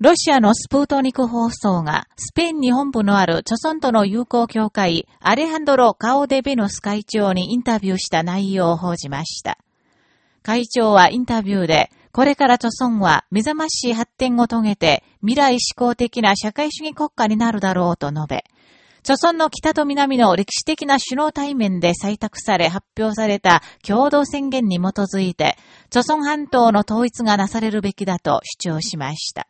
ロシアのスプートニク放送が、スペイン日本部のある著村との友好協会、アレハンドロ・カオデ・ベノス会長にインタビューした内容を報じました。会長はインタビューで、これから著村は目覚ましい発展を遂げて、未来志向的な社会主義国家になるだろうと述べ、著村の北と南の歴史的な首脳対面で採択され発表された共同宣言に基づいて、著村半島の統一がなされるべきだと主張しました。